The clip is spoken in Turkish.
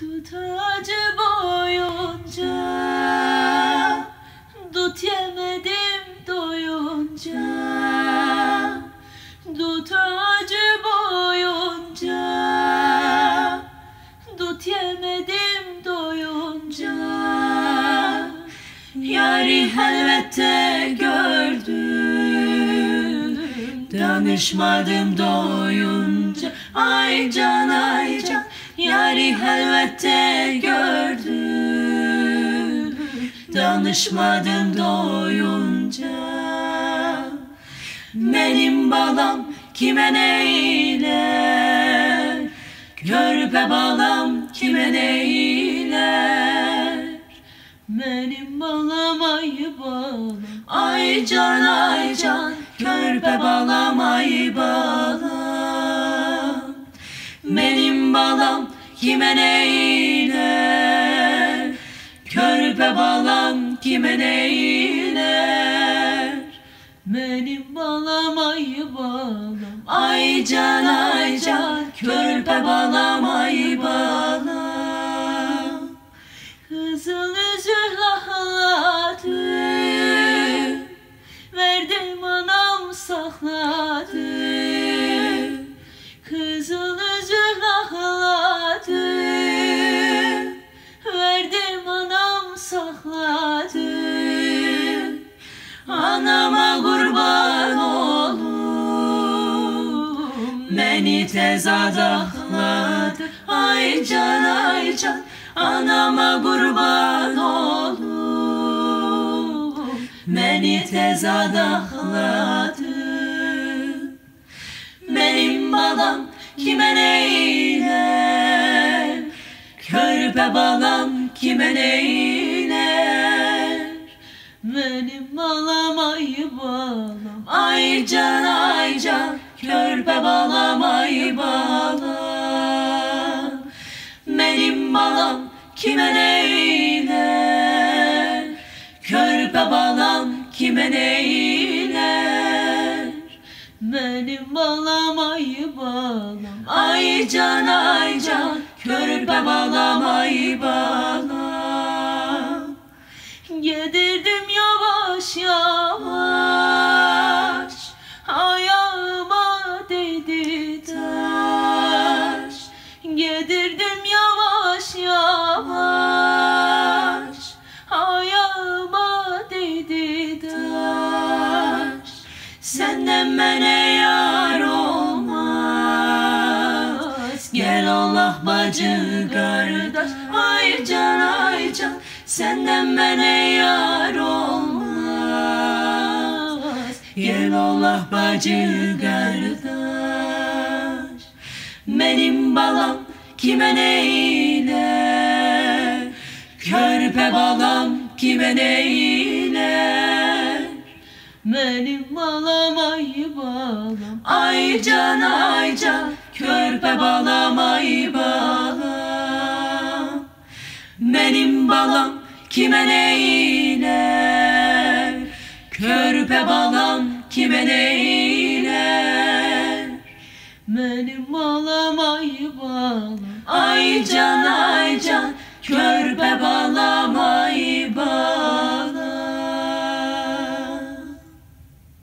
Dut ağacı boyunca Dut yemedim doyunca. Dut ağacı boyunca Dut yemedim doyunca. Yari elbette gördüm Danışmadım doyunca. Ay can elbette gördüm. Danışmadım doyunca. Benim balam kime neyler Körpe balam kime neyler Benim balam ay balam. Ay can ay can. Körpe balam ay balam kime neyler Körpe balam kime neyler Benim balam ay balam. Ay can ay can. Körpe balam Anama kurban olum Beni tez adakladı Ay can ay can Anama kurban olum Beni tez adakladı Benim balam kime neyler Körpe balam kime neyler balam ay can ay can Körpe balam ay balam. Benim balam kime neyler Körpe balam kime neyler Benim balam ay balam. Ay can ay can Körpe balam ay balam bacı kardeş. Ay can ay can Senden bana yar olmaz. Gel Allah bacı kardeş. Benim balam kime neyler Körpe balam kime neyler Benim balam ay balam. Ay can ay can Körpe balamayı bağla Benim balam kime neyler Körpe balam kime neyler Benim balam ay balam Ay can ay